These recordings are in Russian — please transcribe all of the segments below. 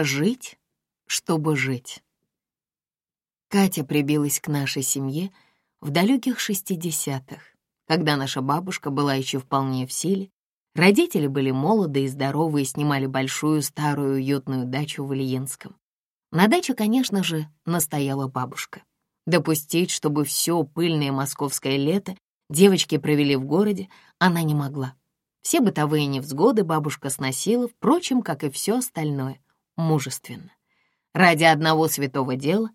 Жить, чтобы жить. Катя прибилась к нашей семье в далеких шестидесятых, когда наша бабушка была еще вполне в силе. Родители были молоды и здоровы и снимали большую старую уютную дачу в Ильинском. На даче, конечно же, настояла бабушка. Допустить, чтобы все пыльное московское лето девочки провели в городе, она не могла. Все бытовые невзгоды бабушка сносила, впрочем, как и все остальное, мужественно. Ради одного святого дела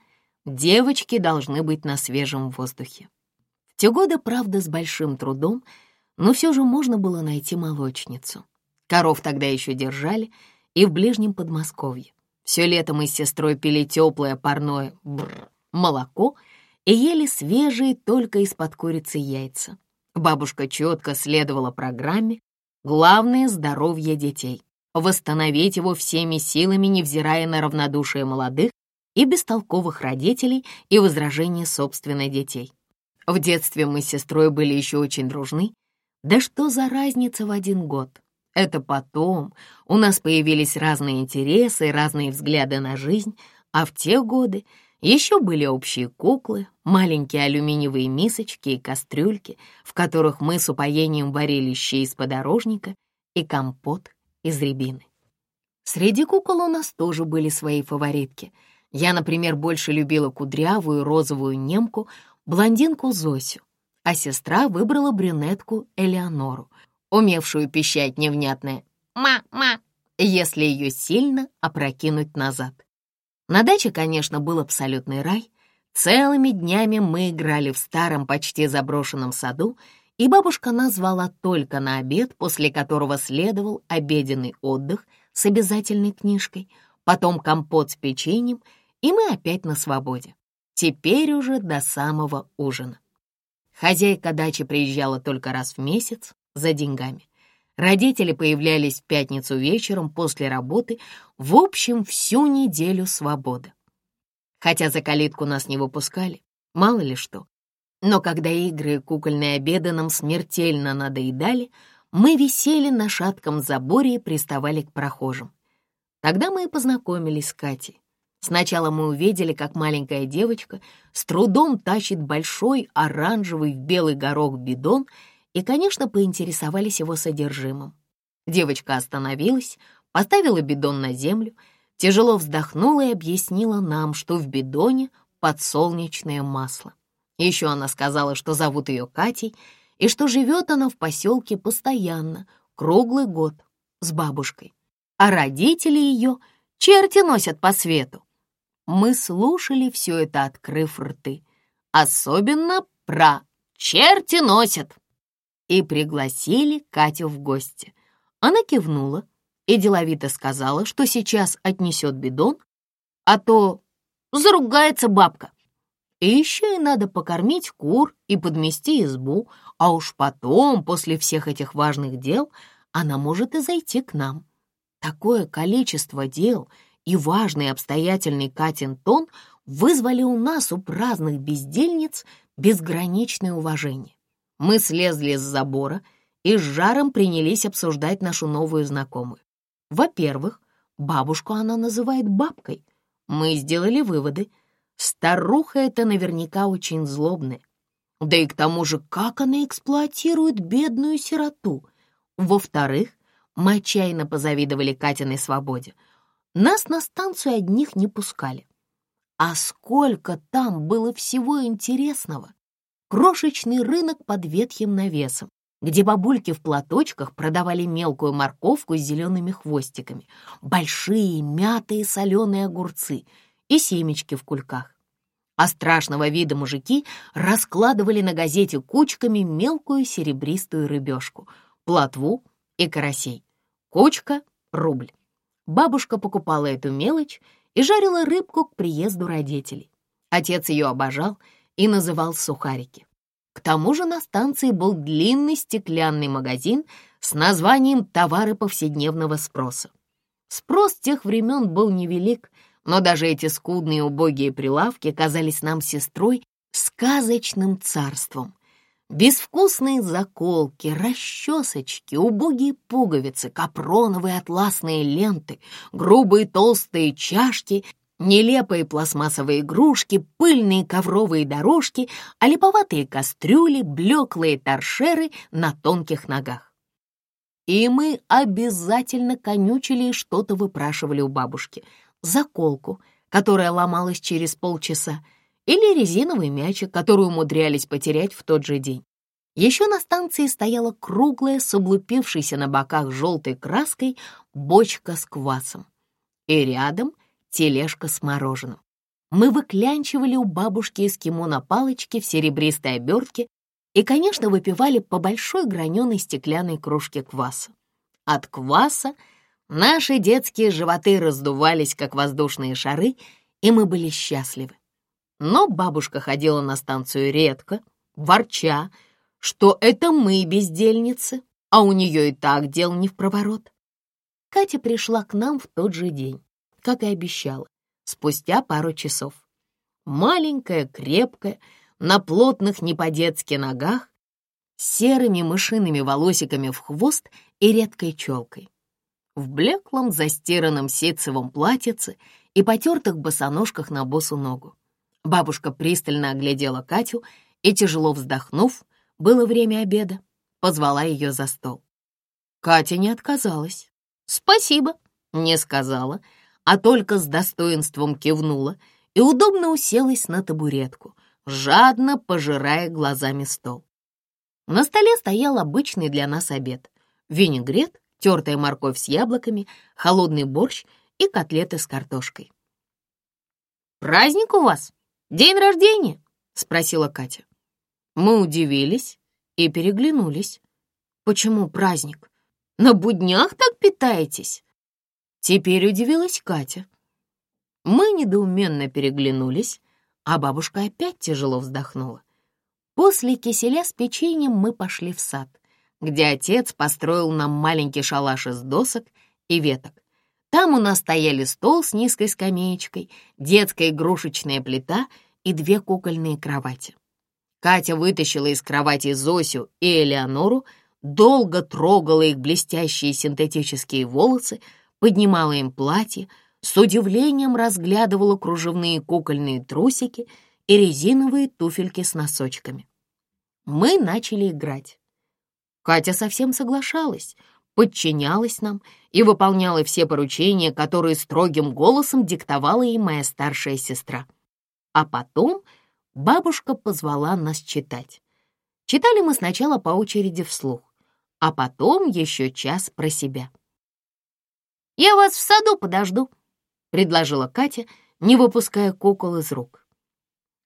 девочки должны быть на свежем воздухе. В те годы, правда, с большим трудом, но все же можно было найти молочницу. Коров тогда еще держали и в ближнем Подмосковье. Все лето мы с сестрой пили теплое парное бррр, молоко и ели свежие только из-под курицы яйца. Бабушка четко следовала программе «Главное — здоровье детей». Восстановить его всеми силами, невзирая на равнодушие молодых и бестолковых родителей и возражения собственных детей. В детстве мы с сестрой были еще очень дружны. Да что за разница в один год? Это потом у нас появились разные интересы разные взгляды на жизнь, а в те годы еще были общие куклы, маленькие алюминиевые мисочки и кастрюльки, в которых мы с упоением варили щи из подорожника и компот из рябины. Среди кукол у нас тоже были свои фаворитки. Я, например, больше любила кудрявую розовую немку, блондинку Зосю, а сестра выбрала брюнетку Элеонору — умевшую пищать невнятное «ма-ма», если ее сильно опрокинуть назад. На даче, конечно, был абсолютный рай. Целыми днями мы играли в старом, почти заброшенном саду, и бабушка назвала только на обед, после которого следовал обеденный отдых с обязательной книжкой, потом компот с печеньем, и мы опять на свободе. Теперь уже до самого ужина. Хозяйка дачи приезжала только раз в месяц, за деньгами. Родители появлялись в пятницу вечером после работы, в общем, всю неделю свободы. Хотя за калитку нас не выпускали, мало ли что. Но когда игры и кукольные обеды нам смертельно надоедали, мы висели на шатком заборе и приставали к прохожим. Тогда мы и познакомились с Катей. Сначала мы увидели, как маленькая девочка с трудом тащит большой оранжевый в белый горох бидон — и, конечно, поинтересовались его содержимым. Девочка остановилась, поставила бидон на землю, тяжело вздохнула и объяснила нам, что в бидоне подсолнечное масло. Еще она сказала, что зовут ее Катей, и что живет она в поселке постоянно, круглый год, с бабушкой. А родители ее черти носят по свету. Мы слушали все это, открыв рты. Особенно про «черти носят» и пригласили Катю в гости. Она кивнула и деловито сказала, что сейчас отнесет бидон, а то заругается бабка. И еще и надо покормить кур и подмести избу, а уж потом, после всех этих важных дел, она может и зайти к нам. Такое количество дел и важный обстоятельный Катин тон вызвали у нас, у праздных бездельниц, безграничное уважение. Мы слезли с забора и с жаром принялись обсуждать нашу новую знакомую. Во-первых, бабушку она называет бабкой. Мы сделали выводы. Старуха это наверняка очень злобная. Да и к тому же, как она эксплуатирует бедную сироту. Во-вторых, мы отчаянно позавидовали Катиной свободе. Нас на станцию одних не пускали. А сколько там было всего интересного! крошечный рынок под ветхим навесом, где бабульки в платочках продавали мелкую морковку с зелеными хвостиками, большие мятые соленые огурцы и семечки в кульках. А страшного вида мужики раскладывали на газете кучками мелкую серебристую рыбешку, плотву и карасей. Кучка — рубль. Бабушка покупала эту мелочь и жарила рыбку к приезду родителей. Отец ее обожал — и называл сухарики. К тому же на станции был длинный стеклянный магазин с названием «Товары повседневного спроса». Спрос тех времен был невелик, но даже эти скудные убогие прилавки казались нам сестрой сказочным царством. Безвкусные заколки, расчесочки, убогие пуговицы, капроновые атласные ленты, грубые толстые чашки, нелепые пластмассовые игрушки, пыльные ковровые дорожки, а липоватые кастрюли, блеклые торшеры на тонких ногах. И мы обязательно конючили и что-то выпрашивали у бабушки. Заколку, которая ломалась через полчаса, или резиновый мячик, который умудрялись потерять в тот же день. Еще на станции стояла круглая, с облупившейся на боках желтой краской бочка с квасом. И рядом тележка с мороженым. Мы выклянчивали у бабушки эскимо на палочке в серебристой обертке и, конечно, выпивали по большой граненой стеклянной кружке кваса. От кваса наши детские животы раздувались, как воздушные шары, и мы были счастливы. Но бабушка ходила на станцию редко, ворча, что это мы бездельницы, а у нее и так дел не в проворот. Катя пришла к нам в тот же день, как и обещала, спустя пару часов. Маленькая, крепкая, на плотных не по-детски ногах, серыми мышиными волосиками в хвост и редкой челкой. В блеклом застиранном ситцевом платьице и потертых босоножках на босу ногу. Бабушка пристально оглядела Катю и, тяжело вздохнув, было время обеда, позвала ее за стол. Катя не отказалась. «Спасибо», — не сказала, а только с достоинством кивнула и удобно уселась на табуретку, жадно пожирая глазами стол. На столе стоял обычный для нас обед. Винегрет, тертая морковь с яблоками, холодный борщ и котлеты с картошкой. «Праздник у вас? День рождения?» — спросила Катя. Мы удивились и переглянулись. «Почему праздник? На буднях так питаетесь?» Теперь удивилась Катя. Мы недоуменно переглянулись, а бабушка опять тяжело вздохнула. После киселя с печеньем мы пошли в сад, где отец построил нам маленький шалаш из досок и веток. Там у нас стояли стол с низкой скамеечкой, детская игрушечная плита и две кукольные кровати. Катя вытащила из кровати Зосю и Элеонору, долго трогала их блестящие синтетические волосы, поднимала им платье, с удивлением разглядывала кружевные кукольные трусики и резиновые туфельки с носочками. Мы начали играть. Катя совсем соглашалась, подчинялась нам и выполняла все поручения, которые строгим голосом диктовала ей моя старшая сестра. А потом бабушка позвала нас читать. Читали мы сначала по очереди вслух, а потом еще час про себя. «Я вас в саду подожду», предложила Катя, не выпуская кукол из рук.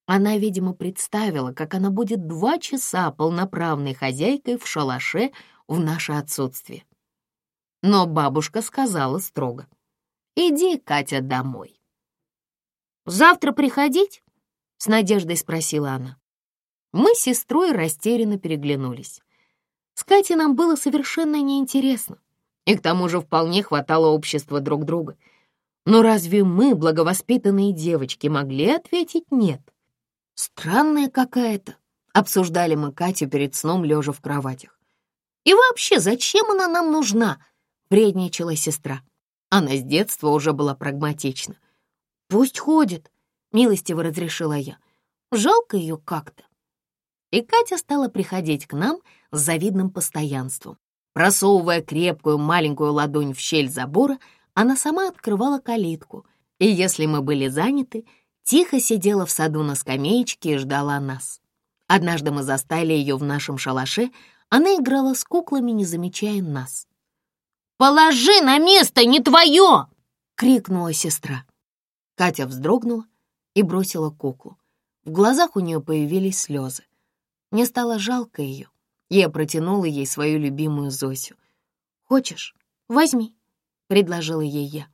Она, видимо, представила, как она будет два часа полноправной хозяйкой в шалаше в наше отсутствие. Но бабушка сказала строго, «Иди, Катя, домой». «Завтра приходить?» — с надеждой спросила она. Мы с сестрой растерянно переглянулись. С Катей нам было совершенно неинтересно, и к тому же вполне хватало общества друг друга — но разве мы, благовоспитанные девочки, могли ответить «нет»? Странная какая-то, обсуждали мы Катю перед сном, лежа в кроватях. И вообще, зачем она нам нужна? Вредничала сестра. Она с детства уже была прагматична. Пусть ходит, милостиво разрешила я. Жалко ее как-то. И Катя стала приходить к нам с завидным постоянством. Просовывая крепкую маленькую ладонь в щель забора, она сама открывала калитку, и если мы были заняты, тихо сидела в саду на скамеечке и ждала нас. Однажды мы застали ее в нашем шалаше, она играла с куклами, не замечая нас. «Положи на место, не твое!» — крикнула сестра. Катя вздрогнула и бросила куклу. В глазах у нее появились слезы. Мне стало жалко ее. Я протянула ей свою любимую Зосю. «Хочешь? Возьми». — предложила ей я.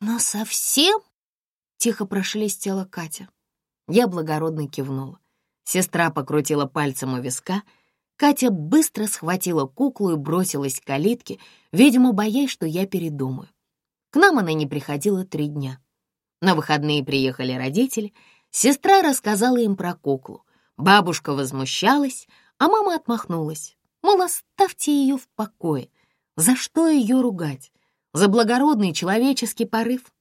«Но совсем?» — тихо прошелестела Катя. Я благородно кивнула. Сестра покрутила пальцем у виска. Катя быстро схватила куклу и бросилась к калитке, видимо, боясь, что я передумаю. К нам она не приходила три дня. На выходные приехали родители. Сестра рассказала им про куклу. Бабушка возмущалась, а мама отмахнулась. Мол, оставьте ее в покое. За что ее ругать? За благородный человеческий порыв?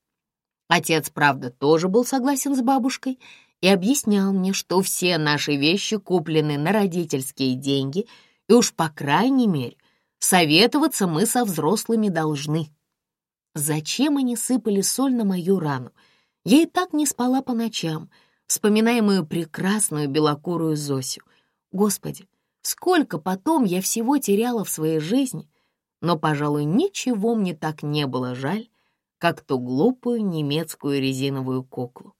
Отец, правда, тоже был согласен с бабушкой и объяснял мне, что все наши вещи куплены на родительские деньги, и уж по крайней мере советоваться мы со взрослыми должны. Зачем они сыпали соль на мою рану? Я и так не спала по ночам, вспоминая мою прекрасную белокурую Зосю. Господи, сколько потом я всего теряла в своей жизни, но, пожалуй, ничего мне так не было жаль, как ту глупую немецкую резиновую куклу.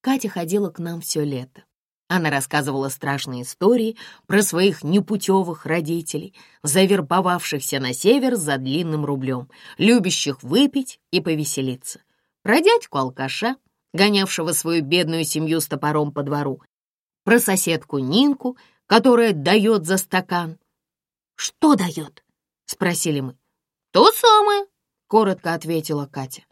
Катя ходила к нам все лето. Она рассказывала страшные истории про своих непутевых родителей, завербовавшихся на север за длинным рублем, любящих выпить и повеселиться. Про дядьку-алкаша, гонявшего свою бедную семью с топором по двору, про соседку Нинку, которая дает за стакан. «Что дает?» — спросили мы. «То самое», — коротко ответила Катя.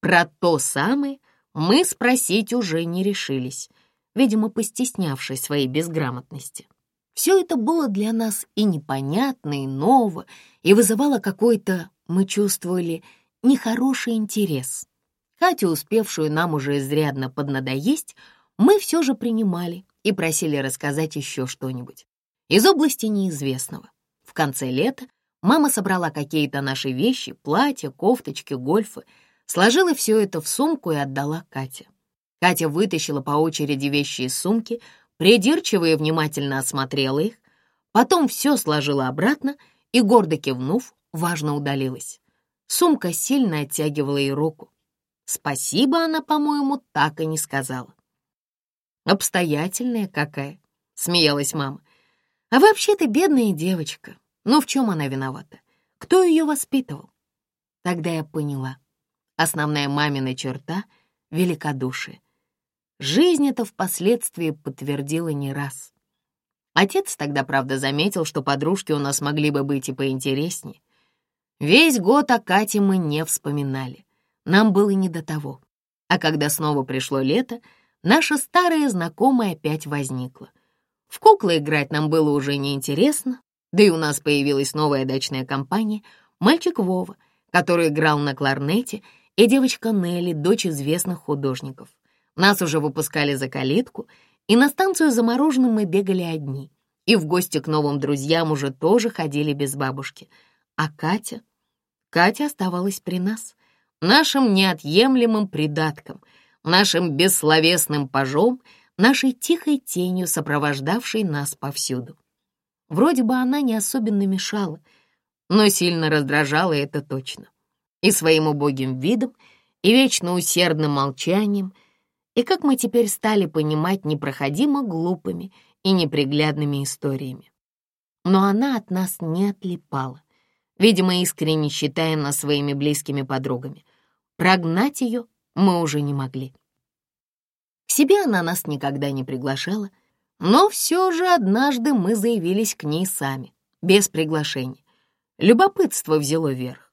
Про то самое мы спросить уже не решились, видимо, постеснявшись своей безграмотности. Все это было для нас и непонятно, и ново, и вызывало какой-то, мы чувствовали, нехороший интерес. Катю, успевшую нам уже изрядно поднадоесть, мы все же принимали и просили рассказать еще что-нибудь из области неизвестного. В конце лета Мама собрала какие-то наши вещи, платья, кофточки, гольфы, сложила все это в сумку и отдала Кате. Катя вытащила по очереди вещи из сумки, придирчиво и внимательно осмотрела их, потом все сложила обратно и, гордо кивнув, важно удалилась. Сумка сильно оттягивала ей руку. Спасибо она, по-моему, так и не сказала. «Обстоятельная какая», — смеялась мама. «А вообще ты бедная девочка. Но в чем она виновата? Кто ее воспитывал? Тогда я поняла. Основная мамина черта — великодушие. Жизнь это впоследствии подтвердила не раз. Отец тогда, правда, заметил, что подружки у нас могли бы быть и поинтереснее. Весь год о Кате мы не вспоминали. Нам было не до того. А когда снова пришло лето, наша старая знакомая опять возникла. В куклы играть нам было уже неинтересно, да и у нас появилась новая дачная компания, мальчик Вова, который играл на кларнете, и девочка Нелли, дочь известных художников. Нас уже выпускали за калитку, и на станцию за мороженым мы бегали одни. И в гости к новым друзьям уже тоже ходили без бабушки. А Катя? Катя оставалась при нас, нашим неотъемлемым придатком, нашим бессловесным пажом, нашей тихой тенью, сопровождавшей нас повсюду. Вроде бы она не особенно мешала, но сильно раздражала это точно. И своим убогим видом, и вечно усердным молчанием, и, как мы теперь стали понимать, непроходимо глупыми и неприглядными историями. Но она от нас не отлипала, видимо, искренне считая нас своими близкими подругами. Прогнать ее мы уже не могли. К себе она нас никогда не приглашала — но все же однажды мы заявились к ней сами, без приглашения. Любопытство взяло верх.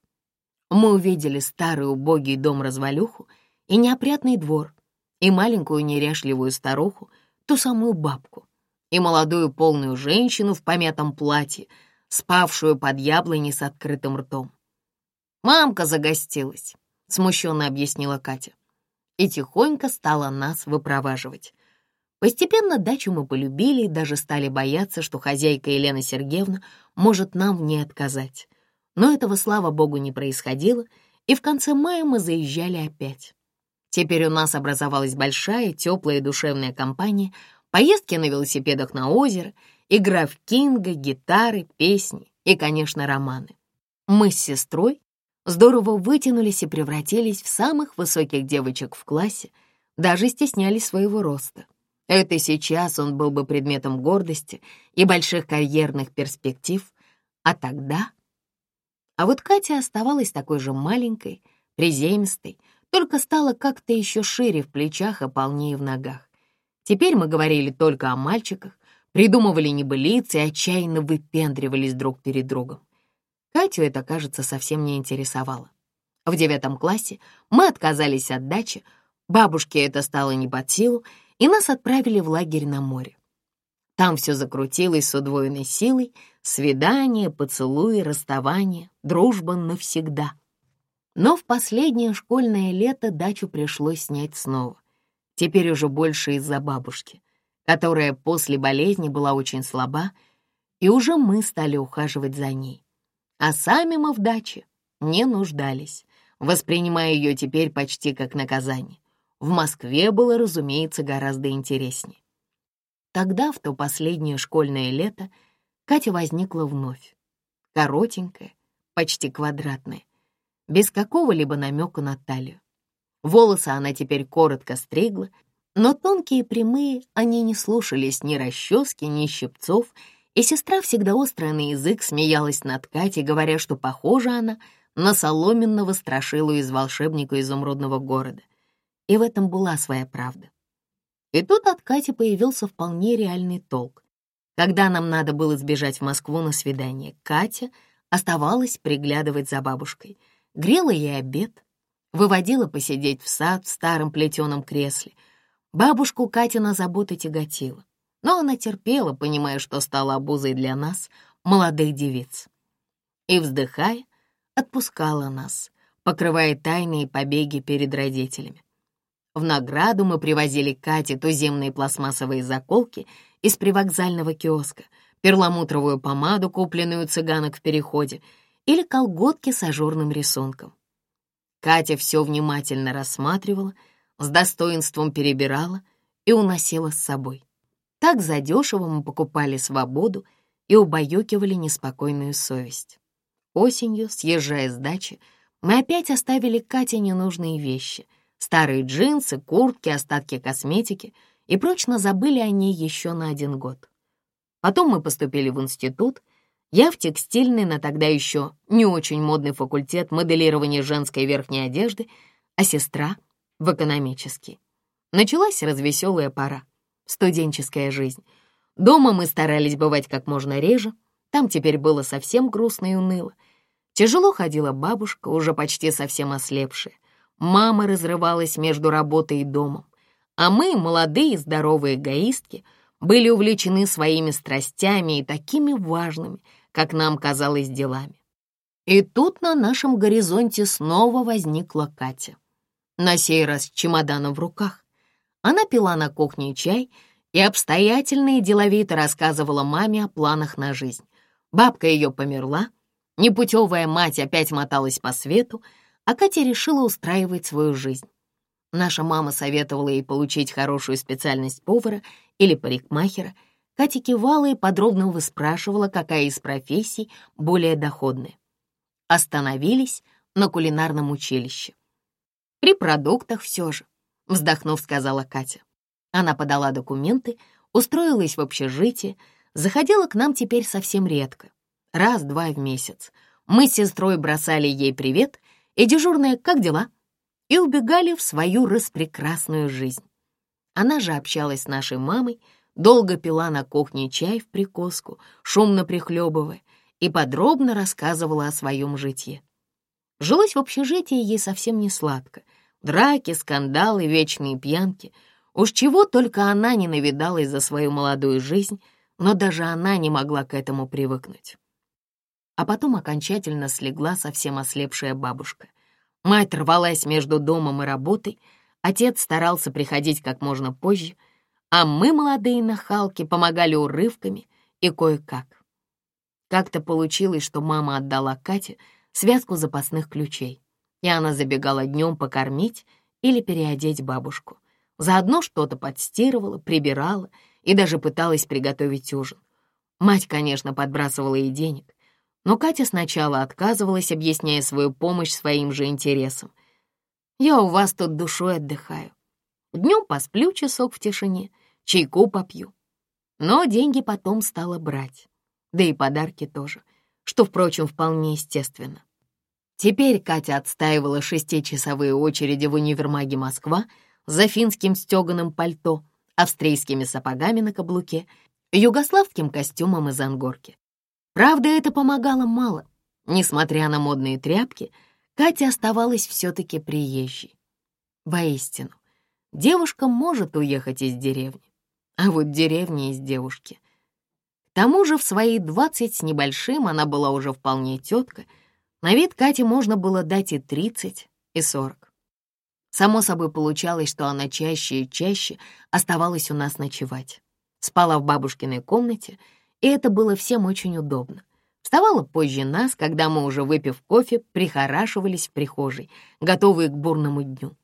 Мы увидели старый убогий дом-развалюху и неопрятный двор, и маленькую неряшливую старуху, ту самую бабку, и молодую полную женщину в помятом платье, спавшую под яблоней с открытым ртом. «Мамка загостилась», — смущенно объяснила Катя, и тихонько стала нас выпроваживать. Постепенно дачу мы полюбили и даже стали бояться, что хозяйка Елена Сергеевна может нам в ней отказать. Но этого, слава богу, не происходило, и в конце мая мы заезжали опять. Теперь у нас образовалась большая, теплая душевная компания, поездки на велосипедах на озеро, игра в кинга, гитары, песни и, конечно, романы. Мы с сестрой здорово вытянулись и превратились в самых высоких девочек в классе, даже стеснялись своего роста. Это сейчас он был бы предметом гордости и больших карьерных перспектив, а тогда... А вот Катя оставалась такой же маленькой, приземистой, только стала как-то еще шире в плечах и полнее в ногах. Теперь мы говорили только о мальчиках, придумывали небылицы и отчаянно выпендривались друг перед другом. Катю это, кажется, совсем не интересовало. В девятом классе мы отказались от дачи, бабушке это стало не под силу, и нас отправили в лагерь на море. Там все закрутилось с удвоенной силой, свидание, поцелуи, расставание, дружба навсегда. Но в последнее школьное лето дачу пришлось снять снова. Теперь уже больше из-за бабушки, которая после болезни была очень слаба, и уже мы стали ухаживать за ней. А сами мы в даче не нуждались, воспринимая ее теперь почти как наказание. В Москве было, разумеется, гораздо интереснее. Тогда, в то последнее школьное лето, Катя возникла вновь. Коротенькая, почти квадратная, без какого-либо намека на талию. Волосы она теперь коротко стригла, но тонкие и прямые они не слушались ни расчески, ни щипцов, и сестра всегда острая на язык смеялась над Катей, говоря, что похожа она на соломенного страшилу из волшебника изумрудного города. И в этом была своя правда. И тут от Кати появился вполне реальный толк. Когда нам надо было сбежать в Москву на свидание, Катя оставалась приглядывать за бабушкой, грела ей обед, выводила посидеть в сад в старом плетеном кресле. Бабушку Катя на заботы тяготила, но она терпела, понимая, что стала обузой для нас, молодых девиц. И, вздыхая, отпускала нас, покрывая тайные побеги перед родителями. В награду мы привозили Кате туземные пластмассовые заколки из привокзального киоска, перламутровую помаду, купленную у цыганок в переходе, или колготки с ажурным рисунком. Катя все внимательно рассматривала, с достоинством перебирала и уносила с собой. Так задешево мы покупали свободу и убаюкивали неспокойную совесть. Осенью, съезжая с дачи, мы опять оставили Кате ненужные вещи — старые джинсы, куртки, остатки косметики и прочно забыли о ней еще на один год. Потом мы поступили в институт, я в текстильный, на тогда еще не очень модный факультет моделирования женской верхней одежды, а сестра — в экономический. Началась развеселая пора, студенческая жизнь. Дома мы старались бывать как можно реже, там теперь было совсем грустно и уныло. Тяжело ходила бабушка, уже почти совсем ослепшая. Мама разрывалась между работой и домом, а мы, молодые здоровые эгоистки, были увлечены своими страстями и такими важными, как нам казалось, делами. И тут на нашем горизонте снова возникла Катя. На сей раз с чемоданом в руках. Она пила на кухне чай и обстоятельно и деловито рассказывала маме о планах на жизнь. Бабка ее померла, непутевая мать опять моталась по свету, а Катя решила устраивать свою жизнь. Наша мама советовала ей получить хорошую специальность повара или парикмахера. Катя кивала и подробно выспрашивала, какая из профессий более доходная. Остановились на кулинарном училище. «При продуктах все же», — вздохнув, сказала Катя. Она подала документы, устроилась в общежитие, заходила к нам теперь совсем редко, раз-два в месяц. Мы с сестрой бросали ей привет и дежурная «Как дела?» и убегали в свою распрекрасную жизнь. Она же общалась с нашей мамой, долго пила на кухне чай в прикоску, шумно прихлебывая, и подробно рассказывала о своем житье. Жилось в общежитии ей совсем не сладко. Драки, скандалы, вечные пьянки. Уж чего только она не навидалась за свою молодую жизнь, но даже она не могла к этому привыкнуть а потом окончательно слегла совсем ослепшая бабушка. Мать рвалась между домом и работой, отец старался приходить как можно позже, а мы, молодые нахалки, помогали урывками и кое-как. Как-то получилось, что мама отдала Кате связку запасных ключей, и она забегала днем покормить или переодеть бабушку. Заодно что-то подстирывала, прибирала и даже пыталась приготовить ужин. Мать, конечно, подбрасывала ей денег, но Катя сначала отказывалась, объясняя свою помощь своим же интересам. «Я у вас тут душой отдыхаю. Днем посплю часок в тишине, чайку попью. Но деньги потом стала брать, да и подарки тоже, что, впрочем, вполне естественно. Теперь Катя отстаивала шестичасовые очереди в универмаге «Москва» за финским стеганым пальто, австрийскими сапогами на каблуке, югославским костюмом из ангорки. Правда, это помогало мало. Несмотря на модные тряпки, Катя оставалась все-таки приезжей. Воистину, девушка может уехать из деревни, а вот деревня из девушки К тому же в свои двадцать с небольшим она была уже вполне тетка. На вид Кате можно было дать и тридцать, и сорок. Само собой получалось, что она чаще и чаще оставалась у нас ночевать. Спала в бабушкиной комнате, и это было всем очень удобно. Вставала позже нас, когда мы, уже выпив кофе, прихорашивались в прихожей, готовые к бурному дню.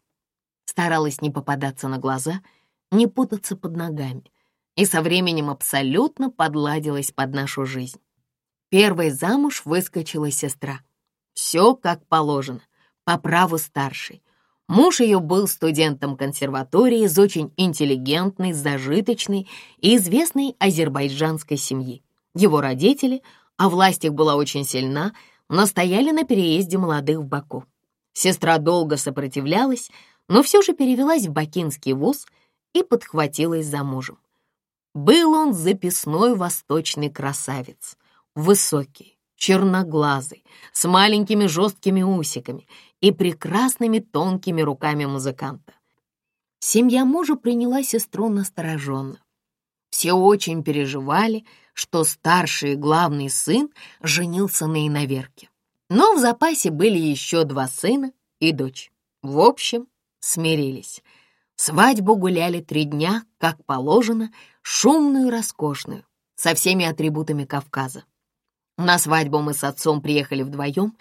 Старалась не попадаться на глаза, не путаться под ногами, и со временем абсолютно подладилась под нашу жизнь. Первой замуж выскочила сестра. Все как положено, по праву старшей. Муж ее был студентом консерватории из очень интеллигентной, зажиточной и известной азербайджанской семьи. Его родители — а власть их была очень сильна, настояли на переезде молодых в Баку. Сестра долго сопротивлялась, но все же перевелась в бакинский вуз и подхватилась за мужем. Был он записной восточный красавец, высокий, черноглазый, с маленькими жесткими усиками и прекрасными тонкими руками музыканта. Семья мужа приняла сестру настороженно. Все очень переживали, что старший и главный сын женился на иноверке. Но в запасе были еще два сына и дочь. В общем, смирились. Свадьбу гуляли три дня, как положено, шумную и роскошную, со всеми атрибутами Кавказа. На свадьбу мы с отцом приехали вдвоем,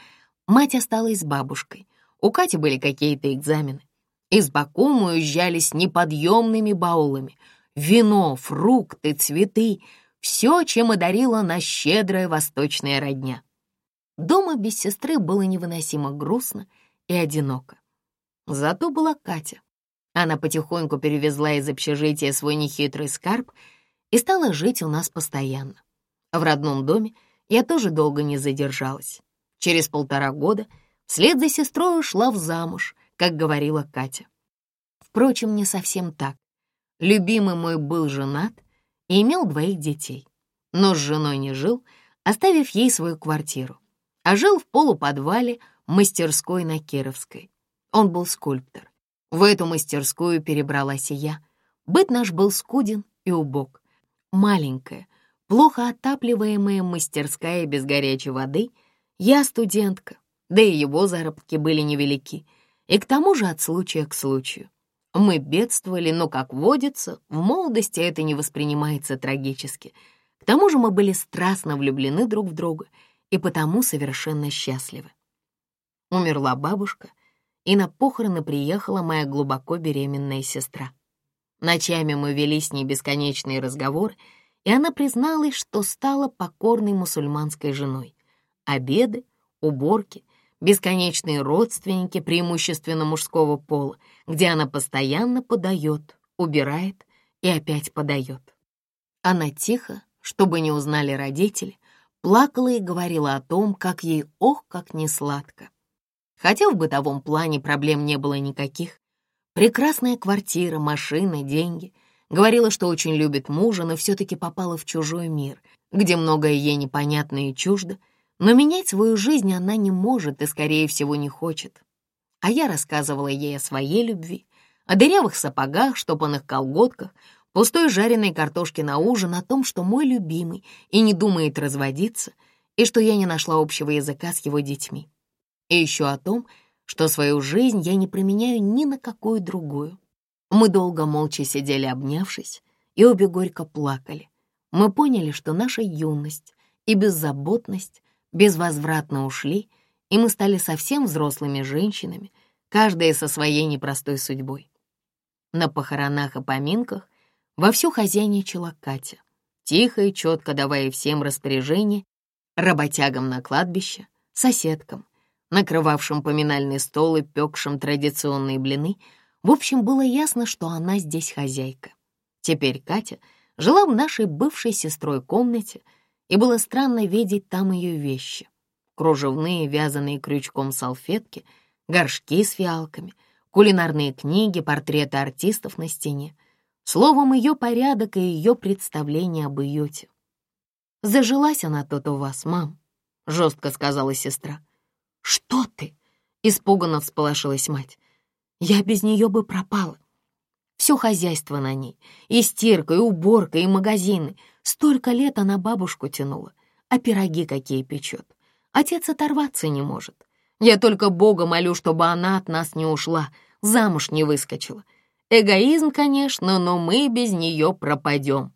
мать осталась с бабушкой. У Кати были какие-то экзамены. Из Баку мы уезжали с неподъемными баулами — вино, фрукты, цветы — все, чем одарила на щедрая восточная родня. Дома без сестры было невыносимо грустно и одиноко. Зато была Катя. Она потихоньку перевезла из общежития свой нехитрый скарб и стала жить у нас постоянно. В родном доме я тоже долго не задержалась. Через полтора года вслед за сестрой ушла в замуж, как говорила Катя. Впрочем, не совсем так. Любимый мой был женат и имел двоих детей, но с женой не жил, оставив ей свою квартиру, а жил в полуподвале мастерской на Кировской. Он был скульптор. В эту мастерскую перебралась и я. Быт наш был скуден и убог. Маленькая, плохо отапливаемая мастерская без горячей воды. Я студентка, да и его заработки были невелики, и к тому же от случая к случаю. Мы бедствовали, но, как водится, в молодости это не воспринимается трагически. К тому же мы были страстно влюблены друг в друга и потому совершенно счастливы. Умерла бабушка, и на похороны приехала моя глубоко беременная сестра. Ночами мы вели с ней бесконечные разговоры, и она призналась, что стала покорной мусульманской женой. Обеды, уборки — бесконечные родственники, преимущественно мужского пола, где она постоянно подает, убирает и опять подает. Она тихо, чтобы не узнали родители, плакала и говорила о том, как ей ох, как не сладко. Хотя в бытовом плане проблем не было никаких. Прекрасная квартира, машина, деньги. Говорила, что очень любит мужа, но все-таки попала в чужой мир, где многое ей непонятно и чуждо, но менять свою жизнь она не может и, скорее всего, не хочет. А я рассказывала ей о своей любви, о дырявых сапогах, штопанных колготках, пустой жареной картошке на ужин, о том, что мой любимый и не думает разводиться, и что я не нашла общего языка с его детьми. И еще о том, что свою жизнь я не променяю ни на какую другую. Мы долго молча сидели, обнявшись, и обе горько плакали. Мы поняли, что наша юность и беззаботность безвозвратно ушли, и мы стали совсем взрослыми женщинами, каждая со своей непростой судьбой. На похоронах и поминках вовсю хозяйничала Катя, тихо и четко давая всем распоряжение, работягам на кладбище, соседкам, накрывавшим поминальный стол и пекшим традиционные блины. В общем, было ясно, что она здесь хозяйка. Теперь Катя жила в нашей бывшей сестрой комнате — и было странно видеть там ее вещи. Кружевные, вязаные крючком салфетки, горшки с фиалками, кулинарные книги, портреты артистов на стене. Словом, ее порядок и ее представление об уюте. «Зажилась она тут у вас, мам», — жестко сказала сестра. «Что ты?» — испуганно всполошилась мать. «Я без нее бы пропала. Все хозяйство на ней, и стирка, и уборка, и магазины — Столько лет она бабушку тянула, а пироги какие печет. Отец оторваться не может. Я только Бога молю, чтобы она от нас не ушла, замуж не выскочила. Эгоизм, конечно, но мы без нее пропадем».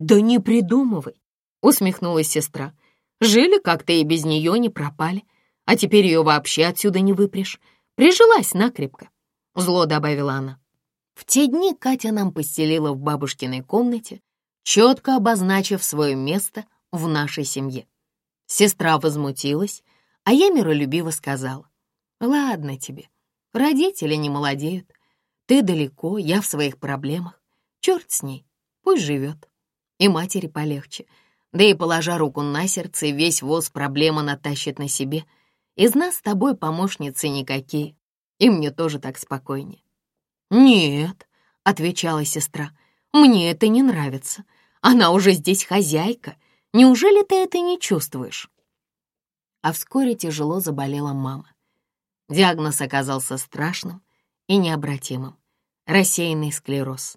«Да не придумывай», — усмехнулась сестра. «Жили как-то и без нее не пропали, а теперь ее вообще отсюда не выпрешь. Прижилась накрепко», — зло добавила она. В те дни Катя нам постелила в бабушкиной комнате, четко обозначив свое место в нашей семье. Сестра возмутилась, а я миролюбиво сказала, «Ладно тебе, родители не молодеют, ты далеко, я в своих проблемах, черт с ней, пусть живет». И матери полегче, да и, положа руку на сердце, весь воз проблема натащит на себе. Из нас с тобой помощницы никакие, и мне тоже так спокойнее. «Нет», — отвечала сестра, — «мне это не нравится. Она уже здесь хозяйка. Неужели ты это не чувствуешь?» А вскоре тяжело заболела мама. Диагноз оказался страшным и необратимым. Рассеянный склероз.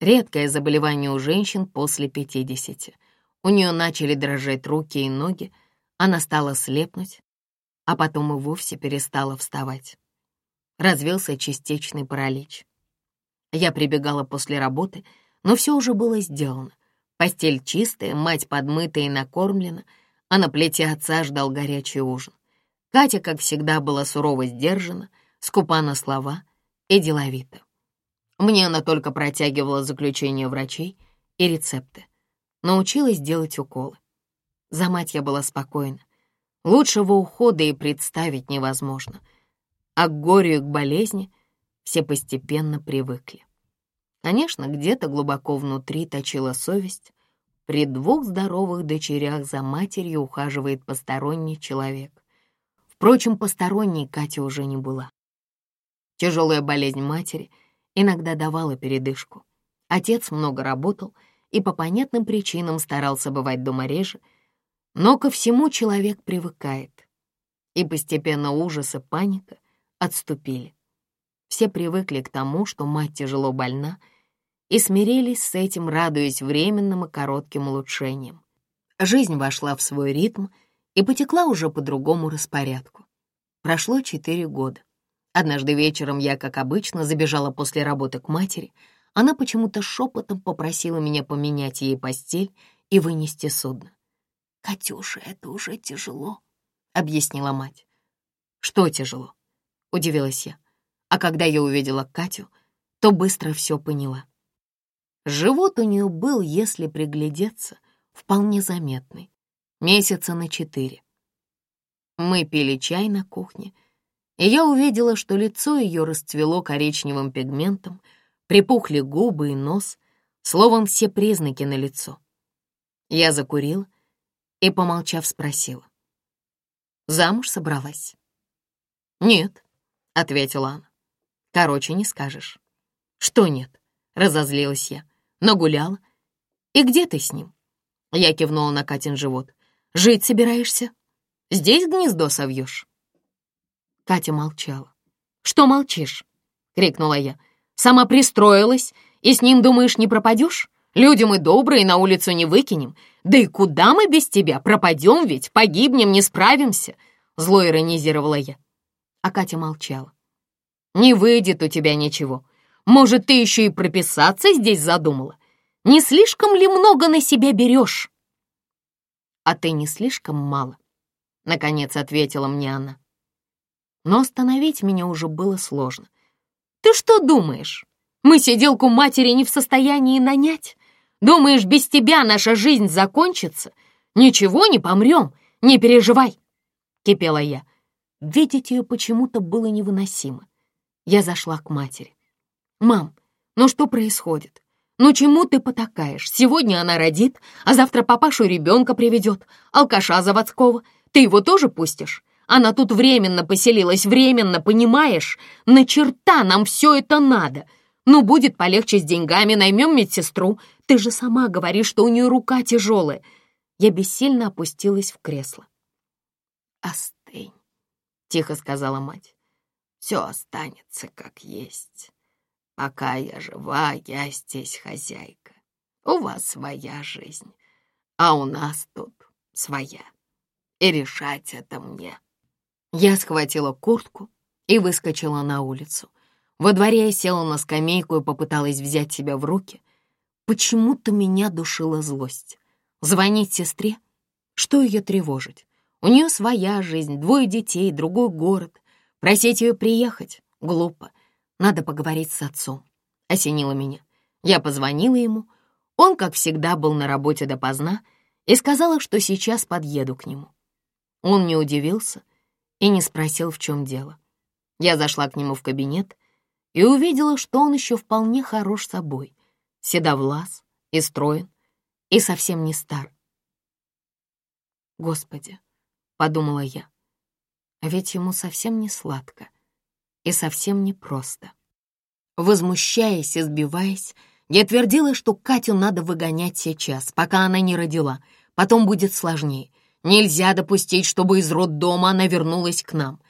Редкое заболевание у женщин после 50. У нее начали дрожать руки и ноги, она стала слепнуть, а потом и вовсе перестала вставать развился частичный паралич. Я прибегала после работы, но все уже было сделано. Постель чистая, мать подмыта и накормлена, а на плите отца ждал горячий ужин. Катя, как всегда, была сурово сдержана, скупа на слова и деловита. Мне она только протягивала заключения врачей и рецепты. Научилась делать уколы. За мать я была спокойна. Лучшего ухода и представить невозможно — а к горю и к болезни все постепенно привыкли. Конечно, где-то глубоко внутри точила совесть. При двух здоровых дочерях за матерью ухаживает посторонний человек. Впрочем, посторонней Катя уже не была. Тяжелая болезнь матери иногда давала передышку. Отец много работал и по понятным причинам старался бывать дома реже, но ко всему человек привыкает. И постепенно ужас и паника отступили. Все привыкли к тому, что мать тяжело больна, и смирились с этим, радуясь временным и коротким улучшениям. Жизнь вошла в свой ритм и потекла уже по другому распорядку. Прошло четыре года. Однажды вечером я, как обычно, забежала после работы к матери. Она почему-то шепотом попросила меня поменять ей постель и вынести судно. «Катюша, это уже тяжело», — объяснила мать. «Что тяжело?» — удивилась я. А когда я увидела Катю, то быстро все поняла. Живот у нее был, если приглядеться, вполне заметный. Месяца на четыре. Мы пили чай на кухне, и я увидела, что лицо ее расцвело коричневым пигментом, припухли губы и нос, словом, все признаки на лицо. Я закурила и, помолчав, спросила. Замуж собралась? Нет, — ответила она. «Короче, не скажешь». «Что нет?» — разозлилась я. «Нагуляла? И где ты с ним?» Я кивнула на Катин живот. «Жить собираешься? Здесь гнездо совьешь?» Катя молчала. «Что молчишь?» — крикнула я. «Сама пристроилась, и с ним, думаешь, не пропадешь? Люди мы добрые, на улицу не выкинем. Да и куда мы без тебя? Пропадем ведь, погибнем, не справимся!» Зло иронизировала я а Катя молчала. «Не выйдет у тебя ничего. Может, ты еще и прописаться здесь задумала? Не слишком ли много на себя берешь?» «А ты не слишком мало», — наконец ответила мне она. Но остановить меня уже было сложно. «Ты что думаешь? Мы сиделку матери не в состоянии нанять? Думаешь, без тебя наша жизнь закончится? Ничего, не помрем, не переживай!» — кипела я. Видеть ее почему-то было невыносимо. Я зашла к матери. «Мам, ну что происходит? Ну чему ты потакаешь? Сегодня она родит, а завтра папашу ребенка приведет, алкаша заводского. Ты его тоже пустишь? Она тут временно поселилась, временно, понимаешь? На черта нам все это надо. Ну, будет полегче с деньгами, наймем медсестру. Ты же сама говоришь, что у нее рука тяжелая». Я бессильно опустилась в кресло. «Остынь», — тихо сказала мать. «Все останется как есть. Пока я жива, я здесь хозяйка. У вас своя жизнь, а у нас тут своя. И решать это мне. Я схватила куртку и выскочила на улицу. Во дворе я села на скамейку и попыталась взять себя в руки. Почему-то меня душила злость. Звонить сестре? Что ее тревожить? У нее своя жизнь, двое детей, другой город. Просить ее приехать? Глупо. Надо поговорить с отцом. Осенило меня. Я позвонила ему. Он, как всегда, был на работе допоздна и сказала, что сейчас подъеду к нему. Он не удивился и не спросил, в чем дело. Я зашла к нему в кабинет и увидела, что он еще вполне хорош собой, седовлас и строен, и совсем не стар. «Господи», — подумала я, — «а ведь ему совсем не сладко и совсем не просто». Возмущаясь и сбиваясь, я твердила, что Катю надо выгонять сейчас, пока она не родила, потом будет сложнее. Нельзя допустить, чтобы из роддома она вернулась к нам,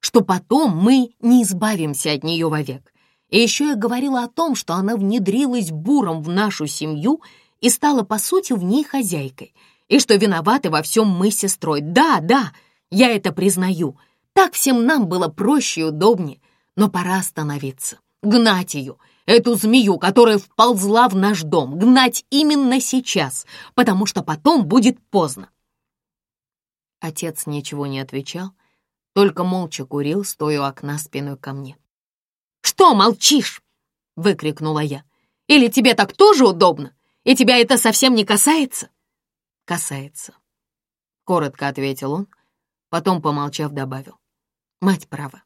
что потом мы не избавимся от нее вовек. И еще я говорила о том, что она внедрилась буром в нашу семью и стала, по сути, в ней хозяйкой, и что виноваты во всем мы сестрой. Да, да, я это признаю. Так всем нам было проще и удобнее, но пора остановиться, гнать ее, эту змею, которая вползла в наш дом, гнать именно сейчас, потому что потом будет поздно. Отец ничего не отвечал, только молча курил, стоя у окна спиной ко мне. «Что молчишь?» — выкрикнула я. «Или тебе так тоже удобно? И тебя это совсем не касается?» «Касается», — коротко ответил он, потом, помолчав, добавил. «Мать права.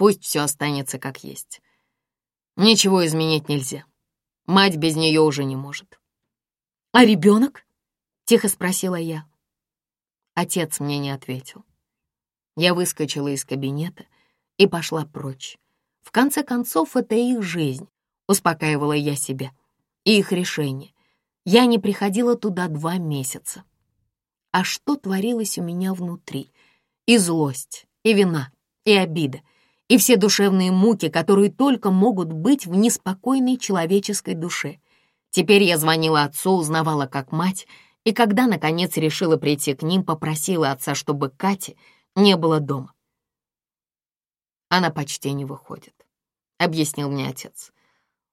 Пусть все останется как есть. Ничего изменить нельзя. Мать без нее уже не может». «А ребенок?» — тихо спросила я. Отец мне не ответил. Я выскочила из кабинета и пошла прочь. В конце концов, это их жизнь, успокаивала я себя, и их решение. Я не приходила туда два месяца. А что творилось у меня внутри? И злость, и вина, и обида, и все душевные муки, которые только могут быть в неспокойной человеческой душе. Теперь я звонила отцу, узнавала как мать, и когда, наконец, решила прийти к ним, попросила отца, чтобы Кати не было дома. Она почти не выходит, — объяснил мне отец.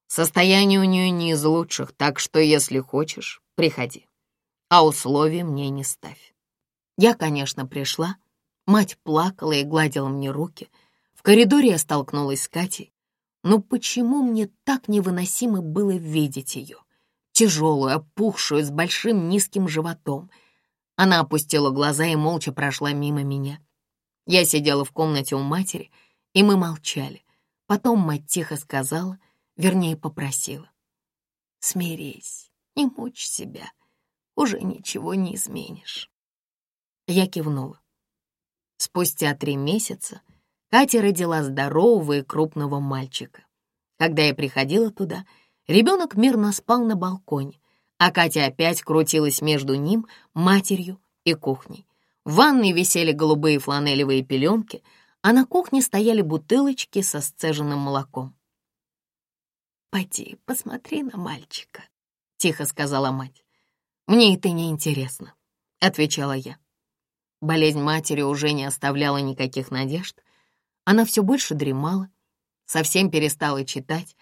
Состояние у нее не из лучших, так что, если хочешь, приходи. А условий мне не ставь. Я, конечно, пришла. Мать плакала и гладила мне руки. Коридоре я столкнулась с Катей. Но почему мне так невыносимо было видеть ее? Тяжелую, опухшую, с большим низким животом. Она опустила глаза и молча прошла мимо меня. Я сидела в комнате у матери — и мы молчали. Потом мать тихо сказала, вернее, попросила. «Смирись, не мучь себя, уже ничего не изменишь». Я кивнула. Спустя три месяца Катя родила здорового и крупного мальчика. Когда я приходила туда, ребенок мирно спал на балконе, а Катя опять крутилась между ним, матерью и кухней. В ванной висели голубые фланелевые пеленки — а на кухне стояли бутылочки со сцеженным молоком. «Пойди, посмотри на мальчика», — тихо сказала мать. «Мне это не интересно», — отвечала я. Болезнь матери уже не оставляла никаких надежд. Она все больше дремала, совсем перестала читать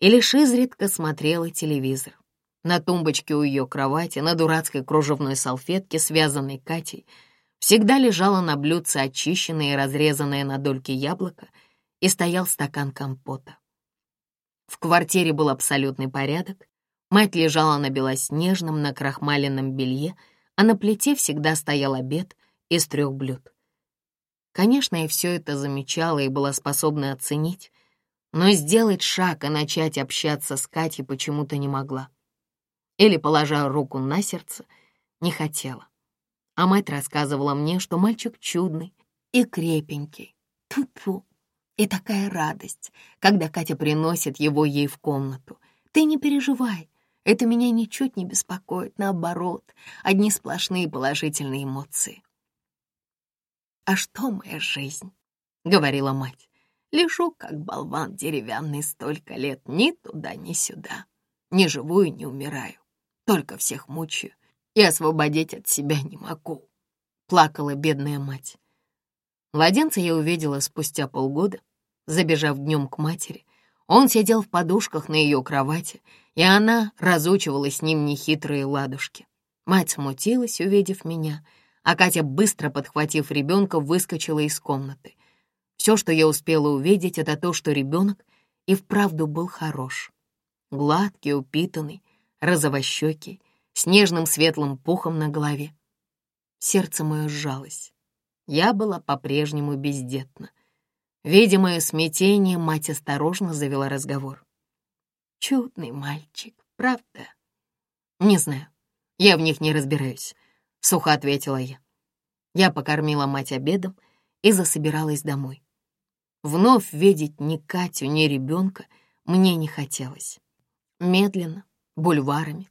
и лишь изредка смотрела телевизор. На тумбочке у ее кровати, на дурацкой кружевной салфетке, связанной Катей, Всегда лежала на блюдце очищенное и разрезанное на дольки яблоко и стоял стакан компота. В квартире был абсолютный порядок. Мать лежала на белоснежном, накрахмаленном белье, а на плите всегда стоял обед из трех блюд. Конечно, я все это замечала и была способна оценить, но сделать шаг и начать общаться с Катей почему-то не могла. Или, положа руку на сердце, не хотела а мать рассказывала мне, что мальчик чудный и крепенький. Ту-ту. И такая радость, когда Катя приносит его ей в комнату. Ты не переживай, это меня ничуть не беспокоит, наоборот, одни сплошные положительные эмоции. «А что моя жизнь?» — говорила мать. «Лежу, как болван деревянный, столько лет, ни туда, ни сюда. Не живу и не умираю. только всех мучаю и освободить от себя не могу», — плакала бедная мать. Младенца я увидела спустя полгода, забежав днем к матери. Он сидел в подушках на ее кровати, и она разучивала с ним нехитрые ладушки. Мать смутилась, увидев меня, а Катя, быстро подхватив ребенка, выскочила из комнаты. Все, что я успела увидеть, это то, что ребенок и вправду был хорош. Гладкий, упитанный, розовощекий, с нежным светлым пухом на голове. Сердце мое сжалось. Я была по-прежнему бездетна. Видя мое смятение, мать осторожно завела разговор. «Чудный мальчик, правда?» «Не знаю, я в них не разбираюсь», — сухо ответила я. Я покормила мать обедом и засобиралась домой. Вновь видеть ни Катю, ни ребенка мне не хотелось. Медленно, бульварами,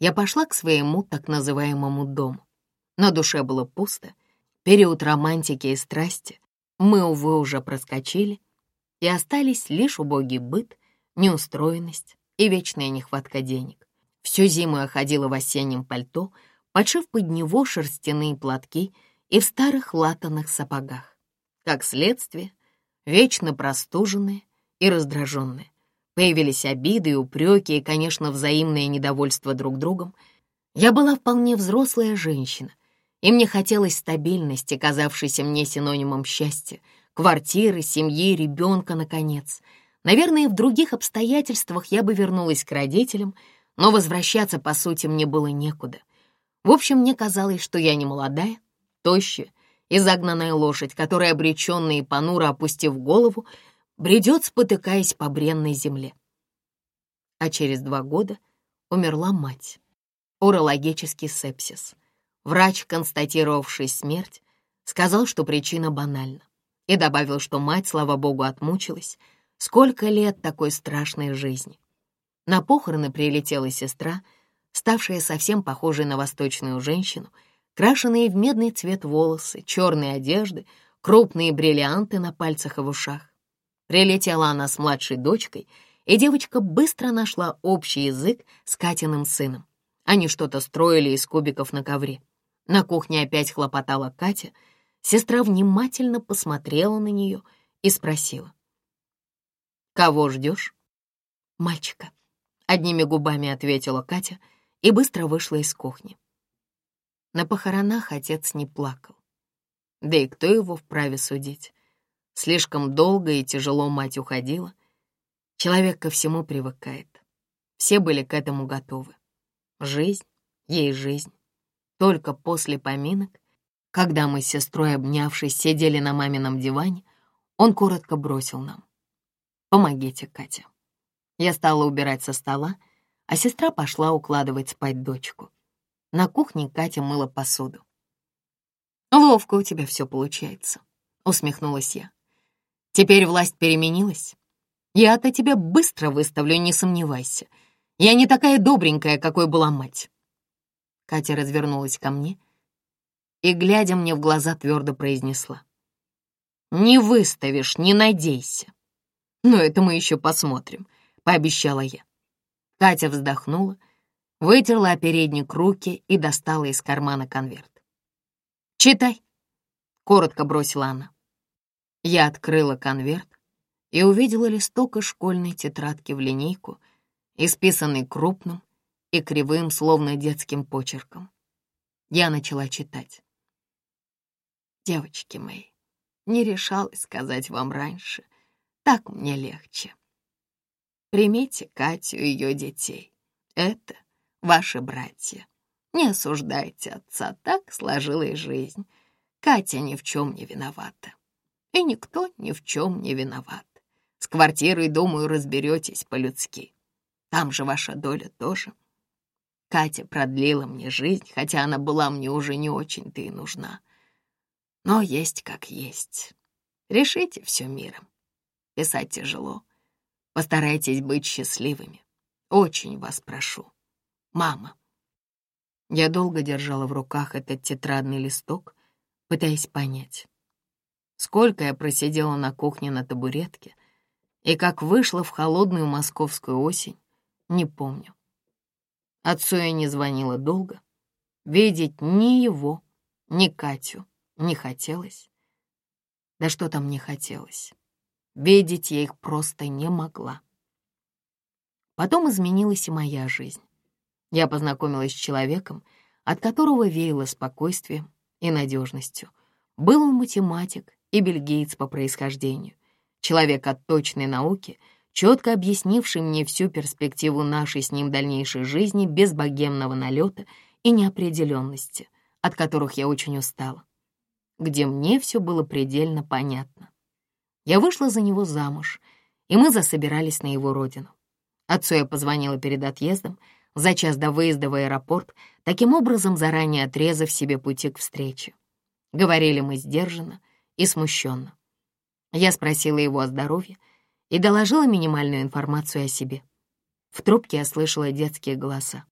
я пошла к своему так называемому дому. На душе было пусто, период романтики и страсти мы, увы, уже проскочили, и остались лишь убогий быт, неустроенность и вечная нехватка денег. Всю зиму я ходила в осеннем пальто, подшив под него шерстяные платки и в старых латаных сапогах. Как следствие, вечно простуженные и раздраженные. Появились обиды и упреки, и, конечно, взаимное недовольство друг другом. Я была вполне взрослая женщина, и мне хотелось стабильности, казавшейся мне синонимом счастья, квартиры, семьи, ребенка, наконец. Наверное, в других обстоятельствах я бы вернулась к родителям, но возвращаться, по сути, мне было некуда. В общем, мне казалось, что я не молодая, тощая и загнанная лошадь, которая, обреченная и понуро опустив голову, бредет, спотыкаясь по бренной земле. А через два года умерла мать. Урологический сепсис. Врач, констатировавший смерть, сказал, что причина банальна, и добавил, что мать, слава богу, отмучилась. Сколько лет такой страшной жизни. На похороны прилетела сестра, ставшая совсем похожей на восточную женщину, крашенные в медный цвет волосы, черные одежды, крупные бриллианты на пальцах и в ушах. Прилетела она с младшей дочкой, и девочка быстро нашла общий язык с Катиным сыном. Они что-то строили из кубиков на ковре. На кухне опять хлопотала Катя. Сестра внимательно посмотрела на нее и спросила. «Кого ждешь?» «Мальчика», Одними губами ответила Катя и быстро вышла из кухни. На похоронах отец не плакал. Да и кто его вправе судить? Слишком долго и тяжело мать уходила. Человек ко всему привыкает. Все были к этому готовы. Жизнь, ей жизнь. Только после поминок, когда мы с сестрой, обнявшись, сидели на мамином диване, он коротко бросил нам. «Помогите, Катя». Я стала убирать со стола, а сестра пошла укладывать спать дочку. На кухне Катя мыла посуду. «Ловко у тебя все получается», — усмехнулась я. «Теперь власть переменилась. Я-то тебя быстро выставлю, не сомневайся. Я не такая добренькая, какой была мать». Катя развернулась ко мне и, глядя мне в глаза, твердо произнесла. «Не выставишь, не надейся. Но это мы еще посмотрим пообещала я. Катя вздохнула, вытерла о передник руки и достала из кармана конверт. «Читай», — коротко бросила она. Я открыла конверт и увидела листок из школьной тетрадки в линейку, исписанный крупным и кривым, словно детским почерком. Я начала читать. «Девочки мои, не решалась сказать вам раньше, так мне легче. Примите Катю и ее детей. Это ваши братья. Не осуждайте отца, так сложилась жизнь. Катя ни в чем не виновата. И никто ни в чем не виноват. С квартирой, думаю, разберетесь по-людски. Там же ваша доля тоже. Катя продлила мне жизнь, хотя она была мне уже не очень-то и нужна. Но есть как есть. Решите все миром. Писать тяжело. Постарайтесь быть счастливыми. Очень вас прошу. Мама. Я долго держала в руках этот тетрадный листок, пытаясь понять, сколько я просидела на кухне на табуретке и как вышла в холодную московскую осень, не помню. Отцу я не звонила долго. Видеть ни его, ни Катю не хотелось. Да что там не хотелось. Видеть я их просто не могла. Потом изменилась и моя жизнь. Я познакомилась с человеком, от которого веяло спокойствием и надежностью. Был он математик и бельгиец по происхождению. Человек от точной науки, четко объяснивший мне всю перспективу нашей с ним дальнейшей жизни без богемного налета и неопределенности, от которых я очень устала, где мне все было предельно понятно. Я вышла за него замуж, и мы засобирались на его родину. Отцу я позвонила перед отъездом, за час до выезда в аэропорт, таким образом заранее отрезав себе пути к встрече. Говорили мы сдержанно и смущенно. Я спросила его о здоровье и доложила минимальную информацию о себе. В трубке я слышала детские голоса.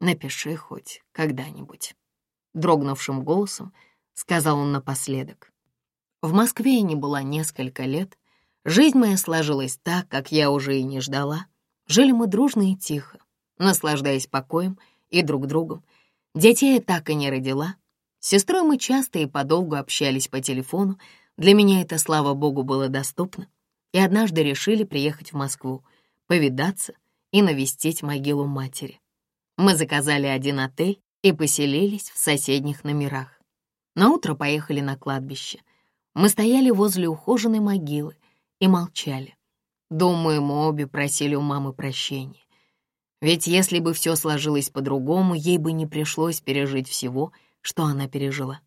«Напиши хоть когда-нибудь», — дрогнувшим голосом сказал он напоследок. В Москве я не была несколько лет. Жизнь моя сложилась так, как я уже и не ждала. Жили мы дружно и тихо, наслаждаясь покоем и друг другом. Детей я так и не родила. С сестрой мы часто и подолгу общались по телефону. Для меня это, слава богу, было доступно. И однажды решили приехать в Москву, повидаться и навестить могилу матери. Мы заказали один отель и поселились в соседних номерах. На утро поехали на кладбище. Мы стояли возле ухоженной могилы и молчали. Думаю, мы обе просили у мамы прощения. Ведь если бы все сложилось по-другому, ей бы не пришлось пережить всего, что она пережила.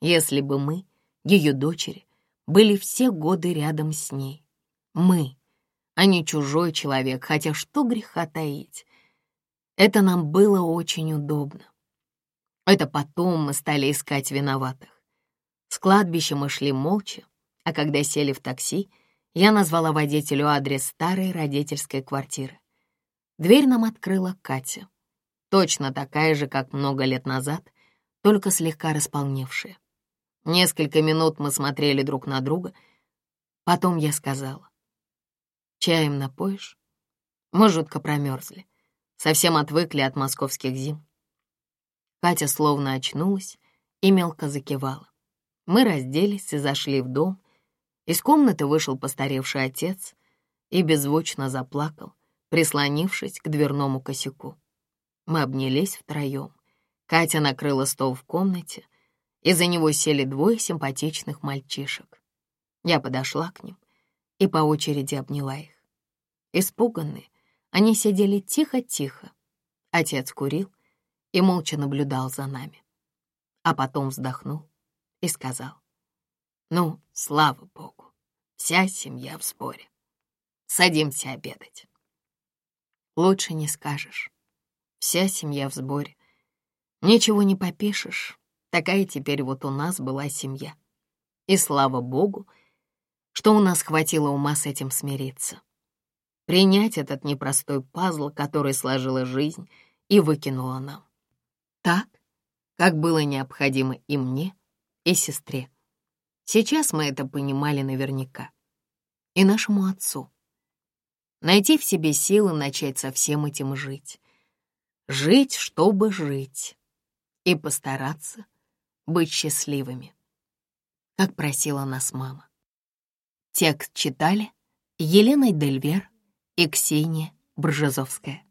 Если бы мы, ее дочери, были все годы рядом с ней. Мы, а не чужой человек, хотя что греха таить. Это нам было очень удобно. Это потом мы стали искать виноватых. С кладбища мы шли молча, а когда сели в такси — я назвала водителю адрес старой родительской квартиры. Дверь нам открыла Катя. Точно такая же, как много лет назад, только слегка располневшая. Несколько минут мы смотрели друг на друга. Потом я сказала. «Чаем напоишь?» Мы жутко промерзли. Совсем отвыкли от московских зим. Катя словно очнулась и мелко закивала. Мы разделись и зашли в дом, из комнаты вышел постаревший отец и беззвучно заплакал, прислонившись к дверному косяку. Мы обнялись втроем. Катя накрыла стол в комнате, и за него сели двое симпатичных мальчишек. Я подошла к ним и по очереди обняла их. Испуганные, они сидели тихо-тихо. Отец курил и молча наблюдал за нами. А потом вздохнул и сказал, «Ну, слава богу, вся семья в сборе. Садимся обедать». Лучше не скажешь. Вся семья в сборе. Ничего не попишешь. Такая теперь вот у нас была семья. И слава богу, что у нас хватило ума с этим смириться. Принять этот непростой пазл, который сложила жизнь и выкинула нам. Так, как было необходимо и мне, и сестре. Сейчас мы это понимали наверняка. И нашему отцу. Найти в себе силы начать со всем этим жить. Жить, чтобы жить. И постараться быть счастливыми. Как просила нас мама. Текст читали Елена Дельвер и Ксения Бржезовская.